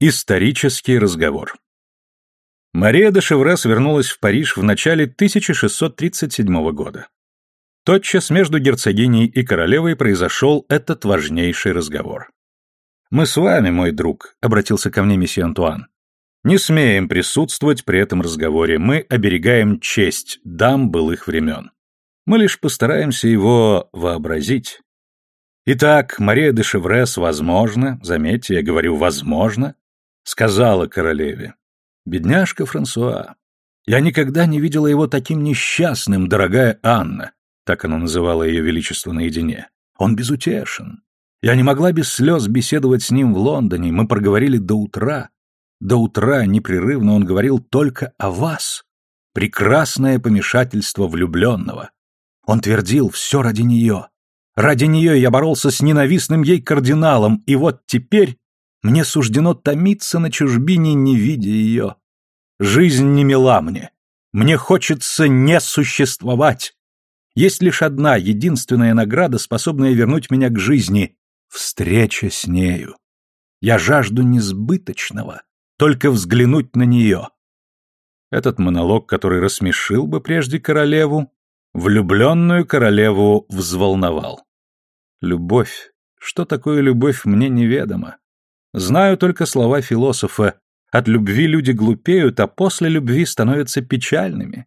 Исторический разговор. Мария де Шеврес вернулась в Париж в начале 1637 года. Тотчас между герцогиней и королевой произошел этот важнейший разговор. «Мы с вами, мой друг», — обратился ко мне месье Антуан, — «не смеем присутствовать при этом разговоре, мы оберегаем честь дам былых времен. Мы лишь постараемся его вообразить». Итак, Мария де Шеврес, возможно, заметьте, я говорю «возможно», сказала королеве. «Бедняжка Франсуа, я никогда не видела его таким несчастным, дорогая Анна», так она называла ее величество наедине. «Он безутешен. Я не могла без слез беседовать с ним в Лондоне, мы проговорили до утра. До утра непрерывно он говорил только о вас. Прекрасное помешательство влюбленного. Он твердил все ради нее. Ради нее я боролся с ненавистным ей кардиналом, и вот теперь мне суждено томиться на чужбине, не видя ее. Жизнь не мила мне. Мне хочется не существовать. Есть лишь одна, единственная награда, способная вернуть меня к жизни — встреча с нею. Я жажду несбыточного, только взглянуть на нее. Этот монолог, который рассмешил бы прежде королеву, влюбленную королеву взволновал. Любовь. Что такое любовь, мне неведомо. Знаю только слова философа «От любви люди глупеют, а после любви становятся печальными».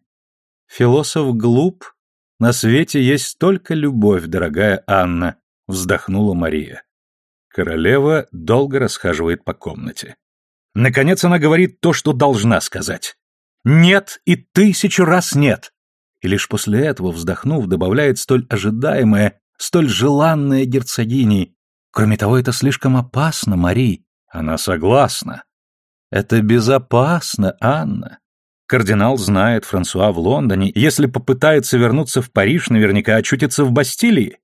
Философ глуп. На свете есть только любовь, дорогая Анна, вздохнула Мария. Королева долго расхаживает по комнате. Наконец она говорит то, что должна сказать. «Нет и тысячу раз нет!» И лишь после этого, вздохнув, добавляет столь ожидаемое, столь желанное герцогиней, Кроме того, это слишком опасно, Мари. Она согласна. Это безопасно, Анна. Кардинал знает Франсуа в Лондоне, если попытается вернуться в Париж, наверняка очутится в Бастилии.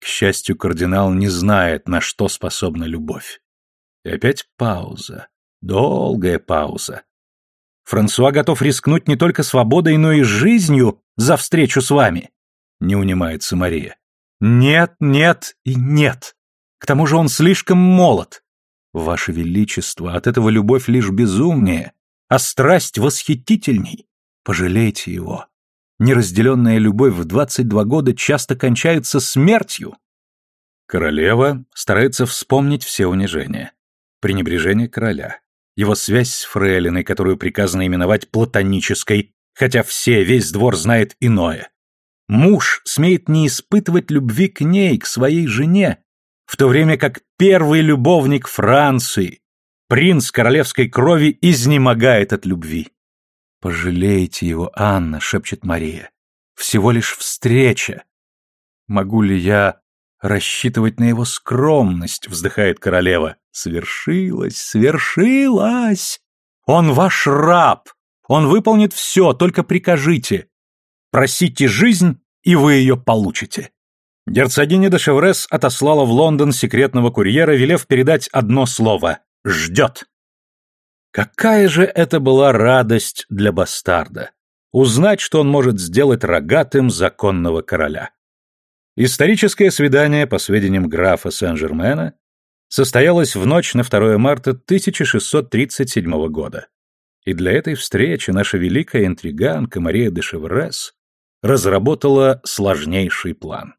К счастью, кардинал не знает, на что способна любовь. И опять пауза. Долгая пауза. Франсуа готов рискнуть не только свободой, но и жизнью за встречу с вами. Не унимается Мария. Нет, нет и нет. К тому же он слишком молод. Ваше Величество, от этого любовь лишь безумнее, а страсть восхитительней. Пожалейте его. Неразделенная любовь в 22 года часто кончается смертью. Королева старается вспомнить все унижения. Пренебрежение короля, его связь с фрейлиной, которую приказано именовать платонической, хотя все, весь двор знает иное. Муж смеет не испытывать любви к ней, к своей жене, в то время как первый любовник Франции, принц королевской крови, изнемогает от любви. «Пожалейте его, Анна», — шепчет Мария. «Всего лишь встреча. Могу ли я рассчитывать на его скромность?» — вздыхает королева. «Свершилось, свершилось! Он ваш раб! Он выполнит все, только прикажите. Просите жизнь, и вы ее получите». Герцогиня де Шеврес отослала в Лондон секретного курьера, велев передать одно слово «Ждет». Какая же это была радость для бастарда! Узнать, что он может сделать рогатым законного короля. Историческое свидание, по сведениям графа Сен-Жермена, состоялось в ночь на 2 марта 1637 года. И для этой встречи наша великая интриганка Мария де Шеврес разработала сложнейший план.